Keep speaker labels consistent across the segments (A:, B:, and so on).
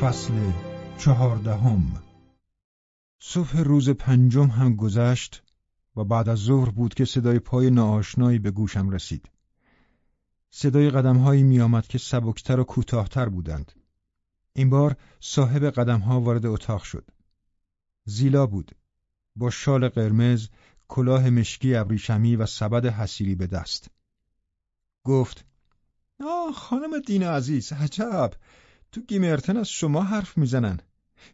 A: فصل چهاردهم صبح روز پنجم هم گذشت و بعد از ظهر بود که صدای پای ناآشنایی به گوشم رسید. صدای قدمهایی میآمد که سبکتر و کوتاهتر بودند. این بار صاحب قدمها وارد اتاق شد. زیلا بود. با شال قرمز، کلاه مشکی ابریشمی و سبد حسیری به دست. گفت: آه خانم دین عزیز عجب. تو گیمرتن از شما حرف می‌زنن.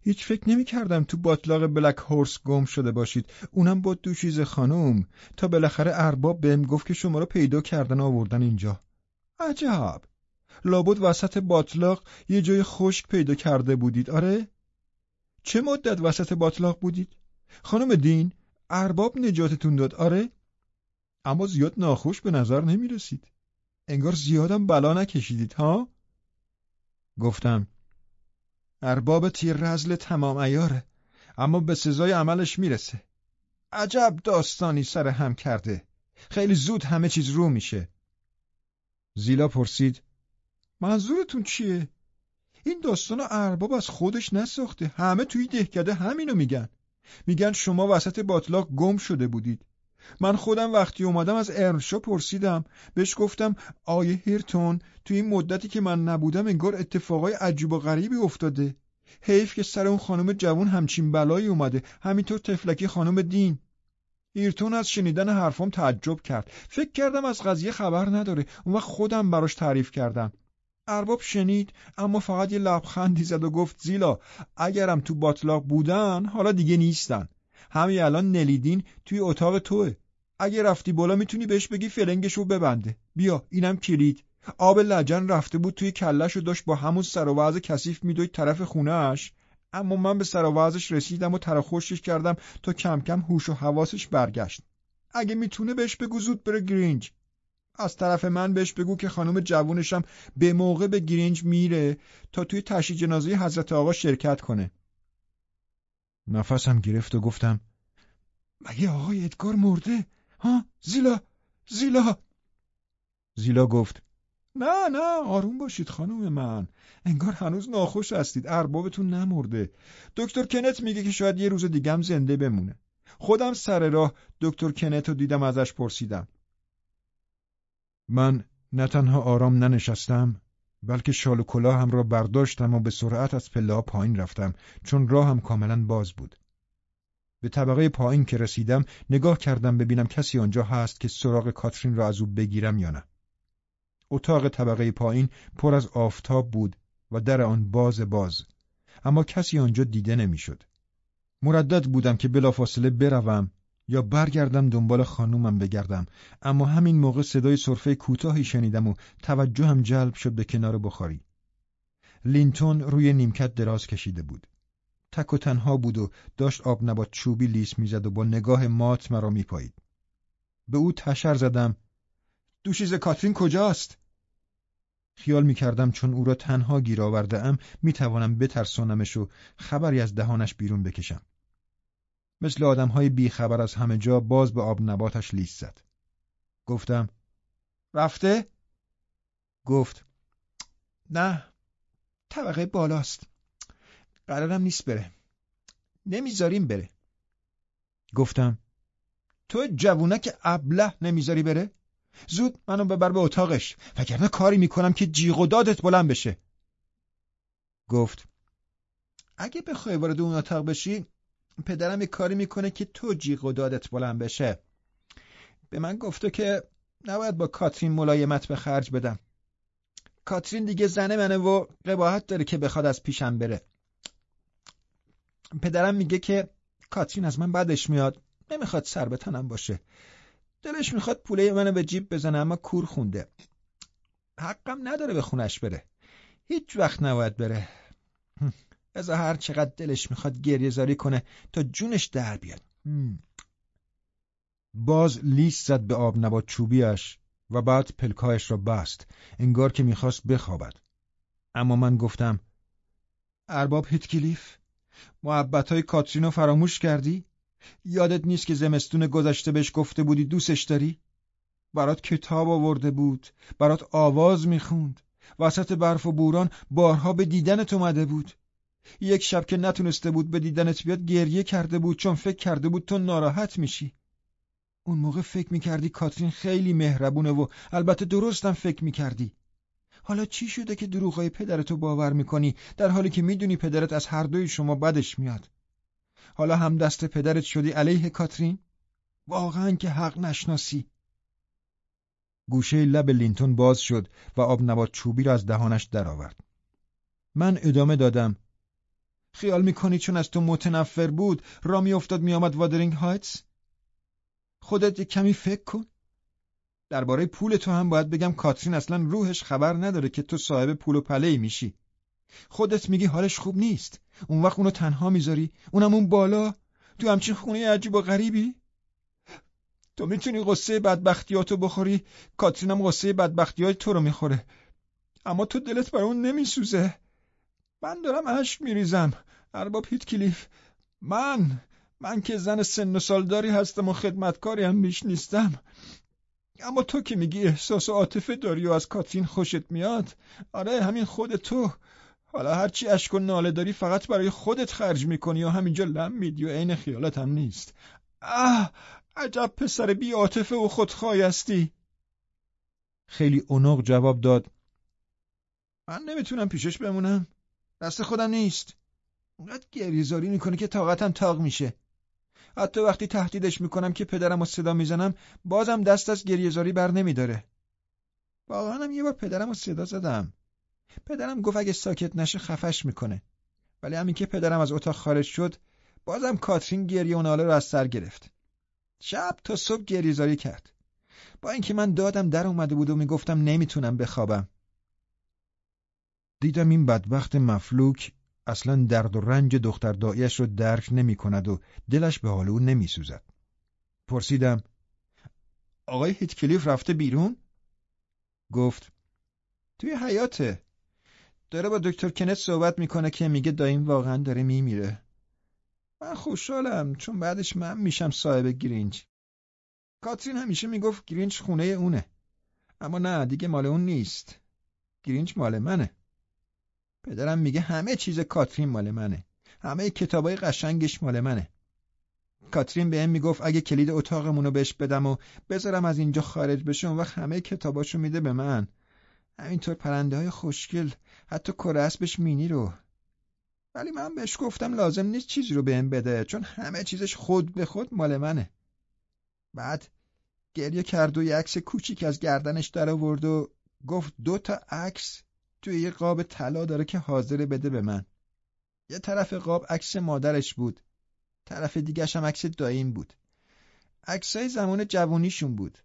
A: هیچ فکر نمی کردم تو باطلاق بلک هورس گم شده باشید. اونم با دوشیز خانم. تا بالاخره ارباب بهم گفت که شما رو پیدا کردن آوردن اینجا. عجب. لابد وسط باطلاق یه جای خشک پیدا کرده بودید. آره؟ چه مدت وسط باطلاق بودید؟ خانم دین ارباب نجاتتون داد. آره. اما زیاد ناخوش به نظر نمی رسید انگار زیادم بلا نکشیدید ها؟ گفتم ارباب تیر رزل تمام ایاره اما به سزای عملش می‌رسه. عجب داستانی سر هم کرده. خیلی زود همه چیز رو میشه. زیلا پرسید منظورتون چیه؟ این داستان ارباب از خودش نساخته. همه توی دهکده همینو میگن. میگن شما وسط باطلاق گم شده بودید. من خودم وقتی اومدم از ارنشا پرسیدم. بهش گفتم آیه هیرتون توی این مدتی که من نبودم انگار اتفاقای عجیب و غریبی افتاده. حیف که سر اون خانم جوان همچین بلایی اومده. همینطور تفلکی خانم دین. ایرتون از شنیدن حرفام تعجب کرد. فکر کردم از قضیه خبر نداره. اون وقت خودم براش تعریف کردم. ارباب شنید اما فقط یه لبخندی زد و گفت زیلا اگرم تو باطلاق بودن حالا دیگه نیستن. همین الان نلیدین توی اتاق توه. اگه رفتی بالا می‌تونی بهش بگی فلنگش رو ببنده. بیا اینم کلید. آب لجن رفته بود توی کلش و داشت با همون سر و کثیف میدوید طرف خونهش اما من به سر و رسیدم و ترخوشش کردم تا کم کم هوش و حواسش برگشت. اگه می‌تونه بهش بگو زود بره گرینج. از طرف من بهش بگو که خانم جوونشم به موقع به گرینج میره تا توی تشییع جنازه حضرت آقا شرکت کنه نفسم گرفت و گفتم مگه آقای ادگار مرده؟ ها؟ زیلا؟ زیلا؟ زیلا گفت نه نه آروم باشید خانم من انگار هنوز ناخوش هستید اربابتون نمرده دکتر کنت میگه که شاید یه روز دیگم زنده بمونه خودم سر راه دکتر کنت رو دیدم ازش پرسیدم من نه تنها آرام ننشستم بلکه شال و کلاه هم را برداشتم و به سرعت از پله پایین رفتم چون راهم کاملا باز بود. به طبقه پایین که رسیدم نگاه کردم ببینم کسی آنجا هست که سراغ کاترین را از او بگیرم یا نه. اتاق طبقه پایین پر از آفتاب بود و در آن باز باز اما کسی آنجا دیده نمی‌شد. مردد بودم که بلافاصله بروم یا برگردم دنبال خانومم بگردم. اما همین موقع صدای صرفه کوتاهی شنیدم و توجهم جلب شد به کنار بخاری. لینتون روی نیمکت دراز کشیده بود. تک و تنها بود و داشت آب نبات چوبی لیس می‌زد و با نگاه مات مرا میپایید. به او تشر زدم. دوشیز کاترین کجاست? خیال می‌کردم چون او را تنها گیر آورده ام می‌توانم بترسانمش و خبری از دهانش بیرون بکشم. مثل آدم های بیخبر از همه جا باز به آب نباتش لیست زد. گفتم رفته؟ گفت نه طبقه بالاست قرارم نیست بره نمی‌ذاریم بره گفتم تو جوونک ابله نمی‌ذاری بره؟ زود منو ببر به اتاقش وگرنه کاری می‌کنم که جیغ و دادت بلند بشه گفت اگه بخوای وارد اون اتاق بشی پدرم یه کاری می‌کنه که تو جیغ و دادت بلند بشه. به من گفته که نباید با کاترین ملایمت به خرج بدم. کاترین دیگه زن منه و قباحت داره که بخواد از پیشم بره. پدرم میگه که کاترین از من بعدش میاد. نمی‌خواد سر به تنم باشه. دلش می‌خواد پوله منو به جیب بزنه اما کور خونده. حقم نداره به خونش بره. هیچ وقت نباید بره. از هر چقدر دلش می‌خواد گریه زاری کنه تا جونش در بیاد. باز لیست زد به آب نبات چوبیش و بعد پلکایش را بست. انگار که می‌خواست بخوابد. اما من گفتم ارباب هیتکلیف محبت های کاترین رو فراموش کردی؟ یادت نیست که زمستون گذشته بهش گفته بودی دوستش داری؟ برات کتاب آورده بود برات آواز می‌خوند وسط برف و بوران بارها به دیدنت اومده بود. یک شب که نتونسته بود به دیدنت بیاد گریه کرده بود چون فکر کرده بود تو ناراحت میشی. اون موقع فکر می‌کردی کاترین خیلی مهربونه و البته درستم فکر می‌کردی. حالا چی شده که دروغای پدرتو باور می‌کنی؟ در حالی که می‌دونی پدرت از هر دوی شما بدش میاد. حالا هم دست پدرت شدی علیه کاترین؟ واقعا که حق نشناسی. گوشه لب لینتون باز شد و آب نبات چوبی را از دهانش درآورد. من ادامه دادم. خیال می‌کنی چون از تو متنفر بود را میافتاد میآمد وادرینگ هایتس؟ خودت کمی فکر کن. درباره پول تو هم باید بگم کاترین اصلا روحش خبر نداره که تو صاحب پول و پله میشی. خودت میگی حالش خوب نیست. اون وقت اونو تنها می‌ذاری. اونم اون بالا. تو همچین خونه عجیب و غریبی؟ تو می‌تونی قصه بدبختیاتو بخوری کاترینم قصه بدبختی تو رو می‌خوره اما تو دلت بر اون نمیسوزه من دارم اشک میریزم. ارباب هیت کلیف. من من که زن سن و سالداری هستم و خدمتکاری هم بیش نیستم. اما تو که میگی احساس و عاطفه داری و از کاترین خوشت میاد. آره همین خود تو. حالا هرچی اشک و ناله داری فقط برای خودت خرج می‌کنی و همینجا لم میدی و عین خیالت هم نیست. اه عجب پسر بی عاطفه و خودخواه هستی. خیلی اونق جواب داد. من نمی‌تونم پیشش بمونم. دست خودم نیست. اونقدر گریزاری می‌کنه که طاقتم تاق میشه. حتی وقتی تهدیدش می‌کنم که پدرم رو صدا می‌زنم بازم دست از گریزاری بر نمیداره. واقعا هم یه بار پدرم رو صدا زدم. پدرم گفت اگه ساکت نشه خفش می‌کنه. ولی همین که پدرم از اتاق خارج شد بازم کاترین گریه و رو از سر گرفت. شب تا صبح گریزاری کرد. با اینکه من دادم در اومده بود و می‌گفتم نمی‌تونم بخوابم. دیدم این بدبخت مفلوک اصلا درد و رنج دختر دایش رو درک نمی کند و دلش به حال او نمی سوزد. پرسیدم آقای هیتکلیف رفته بیرون؟ گفت توی حیاته. داره با دکتر کنت صحبت می‌کنه که میگه دایم واقعا داره میمیره. من خوشحالم چون بعدش من میشم صاحب گرینج کاترین همیشه می‌گفت گرینج خونه اونه. اما نه دیگه مال اون نیست. گرینج مال منه. پدرم میگه همه چیز کاترین مال منه. همه کتابای قشنگش مال منه. کاترین به می‌گفت اگه کلید اتاقمونو بهش بدم و بذارم از اینجا خارج بشه اون وقت همه کتاباشو میده به من. همینطور پرنده های خوشگل حتی کره مینی رو. ولی من بهش گفتم لازم نیست چیزی رو بهم بده چون همه چیزش خود به خود مال منه. بعد گریه کرد و یه عکس کوچیک از گردنش در آورد و گفت دو تا عکس توی یه قاب طلا داره که حاضر بده به من. یه طرف قاب عکس مادرش بود. طرف دیگرش هم عکس داییم بود. عکسای زمان جوونیشون بود.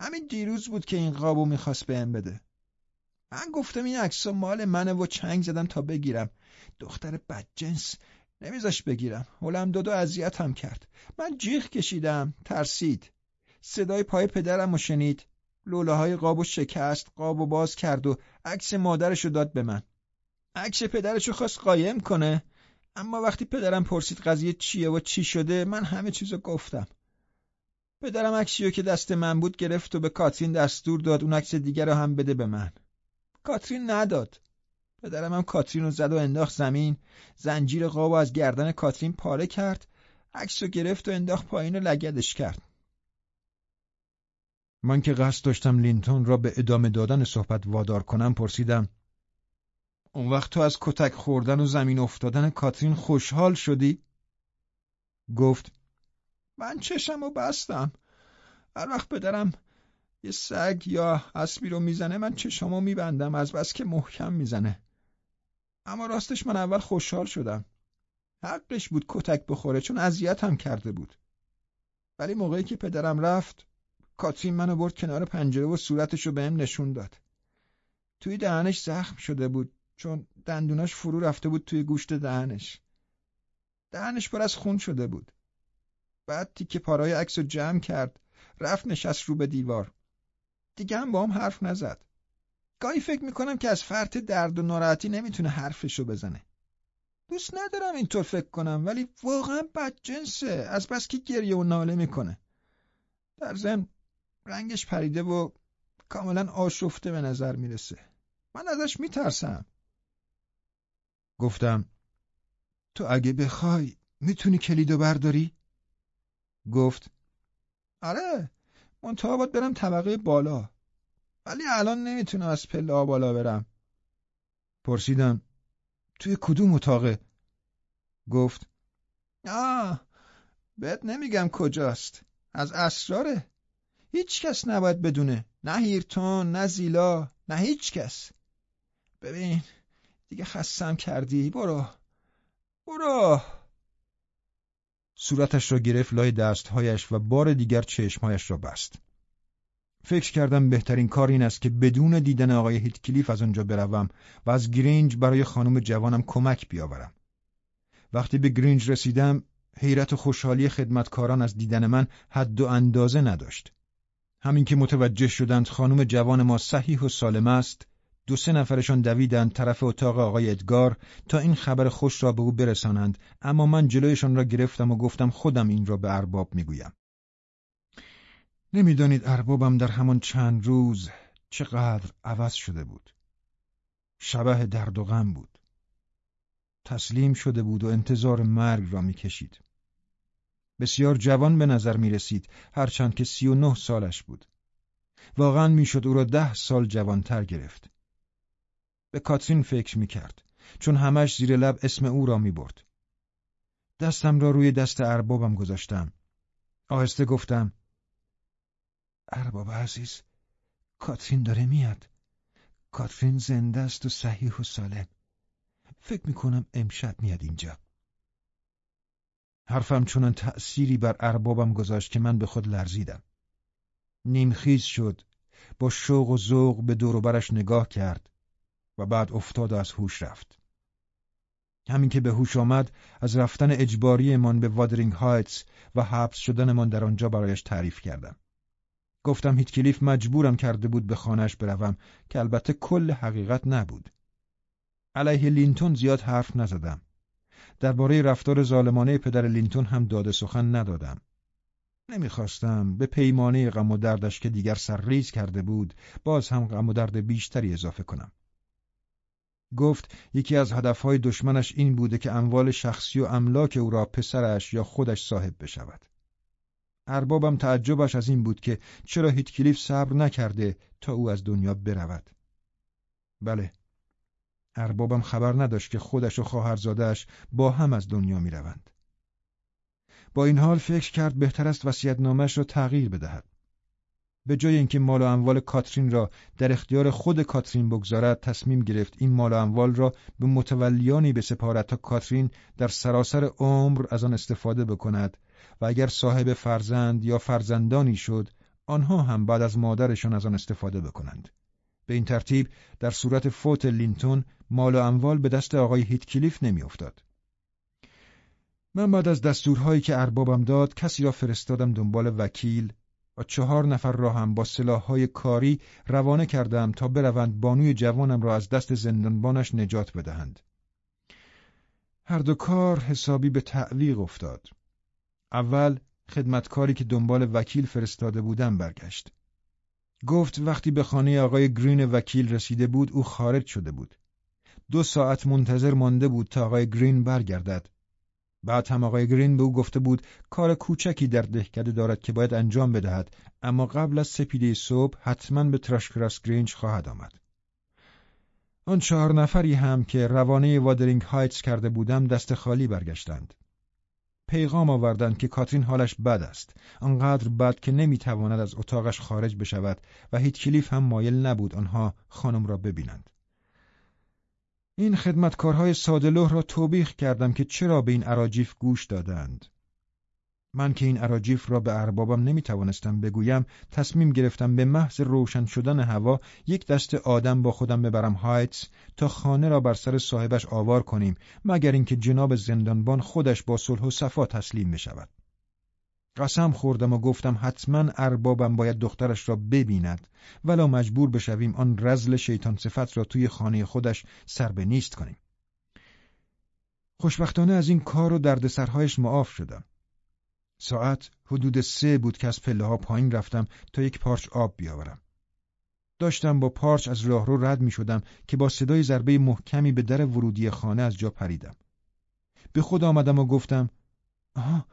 A: همین دیروز بود که این قابو می‌خواست بهم بده. من گفتم این عکسا مال منه و چنگ زدم تا بگیرم. دختر بدجنس نمیذاش بگیرم. هلم دو اذیت هم کرد. من جیغ کشیدم. ترسید. صدای پای پدرم و شنید. لوله های قاب و شکست قاب و باز کرد و عکس مادرشو داد به من. عکس پدرشو خواست قایم کنه اما وقتی پدرم پرسید قضیه چیه و چی شده من همه چیزو گفتم. پدرم عکسیو که دست من بود گرفت و به کاترین دستور داد اون عکس دیگر رو هم بده به من. کاترین نداد. پدرم هم کاترین رو زد و انداخت زمین زنجیر قاب از گردن کاترین پاره کرد عکس رو گرفت و انداخت پایین و لگدش کرد. من که قصد داشتم لینتون را به ادامه دادن صحبت وادار کنم پرسیدم اون وقت تو از کتک خوردن و زمین افتادن کاترین خوشحال شدی؟ گفت من چشم و بستم. هر وقت پدرم یه سگ یا اسبی رو می‌زنه من چشامو میبندم از بس که محکم می‌زنه. اما راستش من اول خوشحال شدم. حقش بود کتک بخوره چون اذیتم کرده بود. ولی موقعی که پدرم رفت کاترین منو برد کنار پنجره و صورتش رو بهم نشون داد. توی دهنش زخم شده بود چون دندوناش فرو رفته بود توی گوشت دهنش. دهنش پر از خون شده بود. بعد تیکه پارای عکس رو جمع کرد رفت نشست رو به دیوار. دیگه هم با هم حرف نزد. گاهی فکر می‌کنم که از فرط درد و ناراحتی نمی‌تونه حرفشو بزنه. دوست ندارم اینطور فکر کنم ولی واقعا بدجنسه از بس که گریه و ناله می‌کنه. در ضمن رنگش پریده و کاملا آشفته به نظر می‌رسه. من ازش میترسم. گفتم تو اگه بخوای می‌تونی کلیدو برداری؟ گفت آره منتها باید برم طبقه بالا. ولی الان نمی‌تونم از پله بالا برم. پرسیدم توی کدوم اتاقه؟ گفت آه بهت نمیگم کجاست. از اسراره. هیچ کس نباید بدونه. نه هیرتون نه زیلا نه هیچ کس. ببین دیگه خستم کردی. برو. برو. صورتش را گرفت لای دستهایش و بار دیگر چشمهایش را بست. فکر کردم بهترین کار این است که بدون دیدن آقای هیتکلیف از آنجا بروم و از گرینج برای خانم جوانم کمک بیاورم. وقتی به گرینج رسیدم حیرت و خوشحالی خدمتکاران از دیدن من حد و اندازه نداشت. همین که متوجه شدند خانم جوان ما صحیح و سالم است، دو سه نفرشان دویدند طرف اتاق آقای ادگار تا این خبر خوش را به او برسانند اما من جلویشان را گرفتم و گفتم خودم این را به ارباب می‌گویم. نمی‌دانید اربابم در همان چند روز چقدر عوض شده بود. شبه درد و غم بود. تسلیم شده بود و انتظار مرگ را می‌کشید. بسیار جوان به نظر می رسید هرچند که سی و نه سالش بود. واقعا می‌شد او را ده سال جوانتر گرفت. به کاترین فکر می کرد چون همش زیر لب اسم او را می برد. دستم را روی دست اربابم گذاشتم. آهسته گفتم ارباب عزیز کاترین داره میاد کاترین زنده است و صحیح و سالم فکر می‌کنم امشب میاد اینجا حرفم چونان تأثیری بر اربابم گذاشت که من به خود لرزیدم نیمخیز شد با شوق و ذوق به دوروبرش نگاه کرد و بعد افتاد و از هوش رفت همین که به هوش آمد از رفتن اجباریمان به وادرینگ هایتس و حبس شدنمان در آنجا برایش تعریف کردم گفتم هیتکلیف مجبورم کرده بود به خانهش بروم که البته کل حقیقت نبود. علیه لینتون زیاد حرف نزدم. درباره رفتار ظالمانه پدر لینتون هم داد سخن ندادم. نمی‌خواستم به پیمانه غم و دردش که دیگر سرریز کرده بود باز هم غم و درد بیشتری اضافه کنم. گفت یکی از هدفهای دشمنش این بوده که اموال شخصی و املاک او را پسرش یا خودش صاحب بشود. اربابم تعجبش از این بود که چرا هیتکلیف صبر نکرده تا او از دنیا برود. بله، اربابم خبر نداشت که خودش و خواهرزادهش با هم از دنیا می روند. با این حال فکر کرد بهتر است وصیت‌نامه‌اش را تغییر بدهد. به جای اینکه مال و اموال کاترین را در اختیار خود کاترین بگذارد تصمیم گرفت این مال و اموال را به متولیانی بسپارد تا کاترین در سراسر عمر از آن استفاده بکند و اگر صاحب فرزند یا فرزندانی شد آنها هم بعد از مادرشان از آن استفاده بکنند به این ترتیب در صورت فوت لینتون مال و اموال به دست آقای هیتکلیف نمیافتاد من بعد از دستورهایی که اربابم داد کسی را فرستادم دنبال وکیل و چهار نفر را هم با سلاحهای کاری روانه کردم تا بروند بانوی جوانم را از دست زندانبانش نجات بدهند. هر دو کار حسابی به تعویق افتاد. اول خدمتکاری که دنبال وکیل فرستاده بودم برگشت. گفت وقتی به خانه آقای گرین وکیل رسیده بود او خارج شده بود. دو ساعت منتظر مانده بود تا آقای گرین برگردد. بعد هم آقای گرین به او گفته بود کار کوچکی در دهکده دارد که باید انجام بدهد اما قبل از سپیده صبح حتما به تراشکراس گرینج خواهد آمد. آن چهار نفری هم که روانه وادرینگ هایتس کرده بودم دست خالی برگشتند. پیغام آوردند که کاترین حالش بد است. آنقدر بد که نمی‌تواند از اتاقش خارج بشود و هیت کلیف هم مایل نبود آنها خانم را ببینند. این خدمتکارهای سادلوه را توبیخ کردم که چرا به این عراجیف گوش دادند. من که این عراجیف را به اربابم نمی توانستم بگویم تصمیم گرفتم به محض روشن شدن هوا یک دست آدم با خودم ببرم هایتس تا خانه را بر سر صاحبش آوار کنیم مگر اینکه جناب زندانبان خودش با صلح و صفا تسلیم بشود قسم خوردم و گفتم حتما اربابم باید دخترش را ببیند ولا مجبور بشویم آن رزل شیطان صفت را توی خانه خودش سر به نیست کنیم خوشبختانه از این کار و دردسرهایش معاف شدم. ساعت حدود سه بود که از پله ها پایین رفتم تا یک پارچ آب بیاورم. داشتم با پارچ از راهرو رد می شدم که با صدای ضربه محکمی به در ورودی خانه از جا پریدم. به خود آمدم و گفتم آها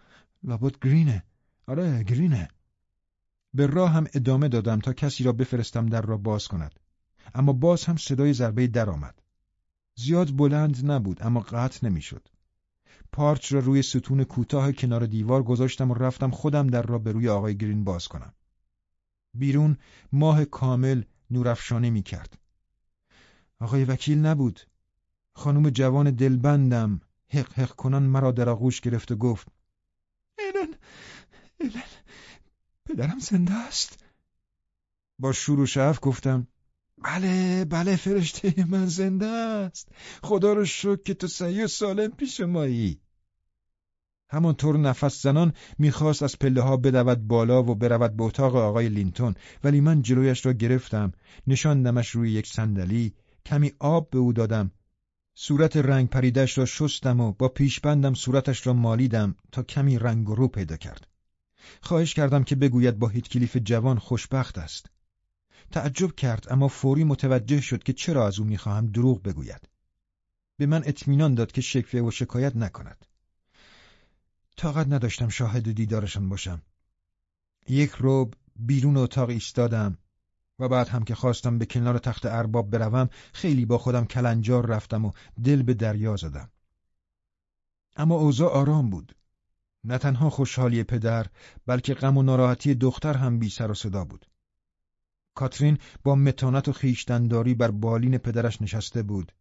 A: لابد گرینه آره گرینه به راه هم ادامه دادم تا کسی را بفرستم در را باز کند اما باز هم صدای ضربه در آمد زیاد بلند نبود اما قطع نمی‌شد. پارچ را روی ستون کوتاه کنار دیوار گذاشتم و رفتم خودم در را به روی آقای گرین باز کنم. بیرون ماه کامل نورافشانه می کرد. آقای وکیل نبود. خانم جوان دلبندم. حق حق کنان مرا در آغوش گرفت و گفت ایلن ایلن پدرم زنده است. با شور و شعف گفتم بله بله فرشته من زنده است. خدا رو شکر که تو سعی و سالم پیش مایی. همانطور نفس زنان می‌خواست از پله ها بدود بالا و برود به اتاق آقای لینتون ولی من جلویش را گرفتم نشاندمش روی یک صندلی کمی آب به او دادم صورت رنگ پریدش را شستم و با پیشبندم صورتش را مالیدم تا کمی رنگ و رو پیدا کرد. خواهش کردم که بگوید با هیتکلیف جوان خوشبخت است. تعجب کرد اما فوری متوجه شد که چرا از او می‌خواهم دروغ بگوید. به من اطمینان داد که شکوه و شکایت نکند. طاقت نداشتم شاهد دیدارشان باشم. یک روب بیرون اتاق ایستادم و بعد هم که خواستم به کنار تخت ارباب بروم خیلی با خودم کلنجار رفتم و دل به دریا زدم. اما اوضاع آرام بود. نه تنها خوشحالی پدر بلکه غم و ناراحتی دختر هم بی سر و صدا بود. کاترین با متانت و خیشتنداری بر بالین پدرش نشسته بود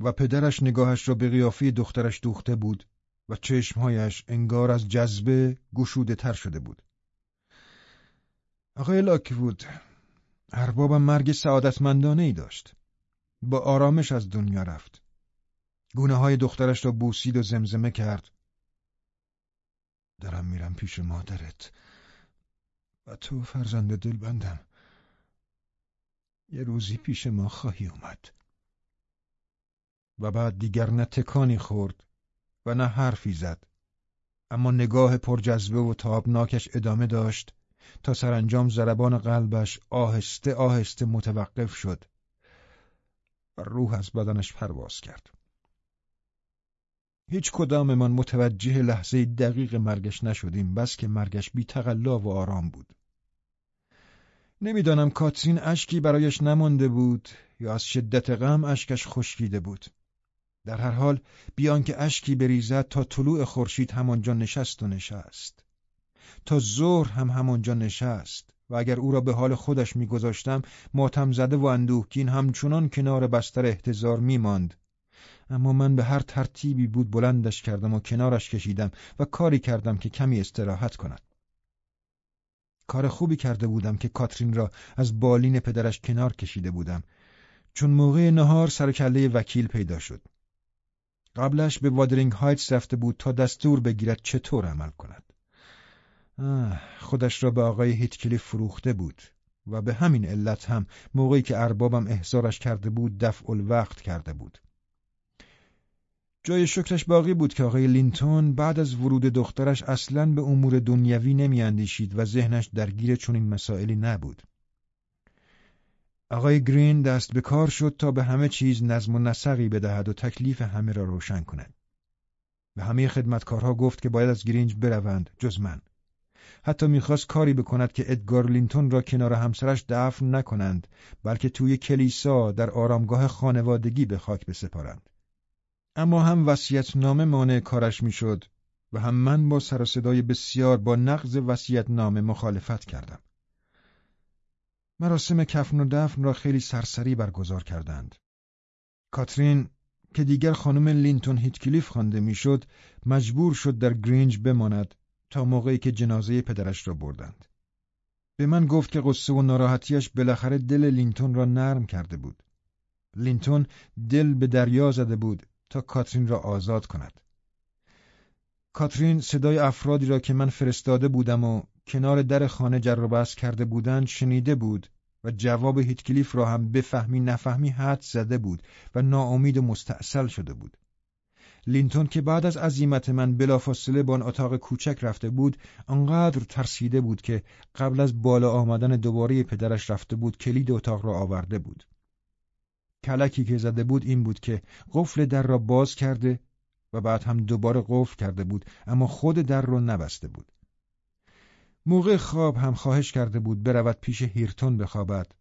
A: و پدرش نگاهش را به قیافه دخترش دوخته بود. و چشمهایش انگار از جذبه گشوده تر شده بود آقای لاکوود اربابم مرگ سعادتمندانه ای داشت. با آرامش از دنیا رفت. گونه های دخترش را بوسید و زمزمه کرد. دارم میرم پیش مادرت و تو فرزند دل بندم. یه روزی پیش ما خواهی اومد. و بعد دیگر نه تکانی خورد و نه حرفی زد. اما نگاه پرجذبه و تابناکش ادامه داشت تا سرانجام ضربان قلبش آهسته آهسته متوقف شد و روح از بدنش پرواز کرد. هیچ کداممان متوجه لحظه دقیق مرگش نشدیم بس که مرگش بی تقلا و آرام بود. نمی‌دانم کاترین اشکی برایش نمانده بود یا از شدت غم اشکش خشکیده بود. در هر حال بیان که اشکی بریزد تا طلوع خورشید همانجا نشست و نشست. تا ظهر هم همانجا نشست و اگر او را به حال خودش میگذاشتم ماتم زده و اندوهگین همچنان کنار بستر احتضار میماند. اما من به هر ترتیبی بود بلندش کردم و کنارش کشیدم و کاری کردم که کمی استراحت کند. کار خوبی کرده بودم که کاترین را از بالین پدرش کنار کشیده بودم. چون موقع نهار سر وکیل پیدا شد. قبلش به وادرینگ هایتس رفته بود تا دستور بگیرد چطور عمل کند خودش را به آقای هیتکلیف فروخته بود و به همین علت هم موقعی که اربابم احضارش کرده بود دفع الوقت کرده بود جای شکرش باقی بود که آقای لینتون بعد از ورود دخترش اصلا به امور دنیوی نمیاندیشید و ذهنش درگیر چنین مسائلی نبود. آقای گرین دست به کار شد تا به همه چیز نظم و نسقی بدهد و تکلیف همه را روشن کند. به همه خدمتکارها گفت که باید از گرینج بروند جز من. حتی می‌خواست کاری بکند که ادگار لینتون را کنار همسرش دفن نکنند بلکه توی کلیسا در آرامگاه خانوادگی به خاک بسپارند اما هم نامه مانع کارش می‌شد و هم من با سر صدای بسیار با نقض نامه مخالفت کردم مراسم کفن و دفن را خیلی سرسری برگزار کردند کاترین که دیگر خانم لینتون هیتکلیف خوانده می‌شد مجبور شد در گرینج بماند تا موقعی که جنازه پدرش را بردند. به من گفت که غصه و ناراحتیش بالاخره دل لینتون را نرم کرده بود. لینتون دل به دریا زده بود تا کاترین را آزاد کند. کاترین صدای افرادی را که من فرستاده بودم و کنار در خانه جر کرده بودند شنیده بود و جواب هیتکلیف را هم بفهمی نفهمی حد زده بود و ناامید و مستاصل شده بود. لینتون که بعد از عزیمت من بلافاصله به آن اتاق کوچک رفته بود آنقدر ترسیده بود که قبل از بالا آمدن دوباره پدرش رفته بود کلید اتاق را آورده بود کلکی که زده بود این بود که قفل در را باز کرده و بعد هم دوباره قفل کرده بود اما خود در را نبسته بود. موقع خواب هم خواهش کرده بود برود پیش هیرتون بخوابد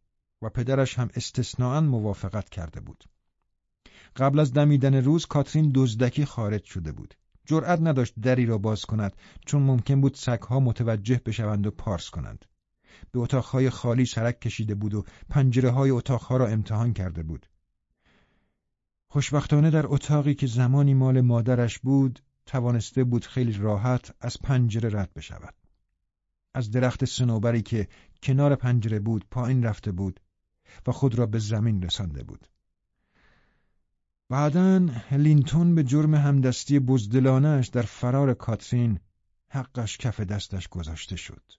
A: و پدرش هم استثناءا موافقت کرده بود. قبل از دمیدن روز کاترین دزدکی خارج شده بود. جرأت نداشت دری را باز کند چون ممکن بود سگها متوجه بشوند و پارس کنند. به اتاقهای خالی سرک کشیده بود و پنجره های اتاقها را امتحان کرده بود. خوشبختانه در اتاقی که زمانی مال مادرش بود توانسته بود خیلی راحت از پنجره رد بشود. از درخت سنوبری که کنار پنجره بود پایین رفته بود و خود را به زمین رسانده بود. بعدا لینتون به جرم همدستی بزدلانش در فرار کاترین حقش کف دستش گذاشته شد.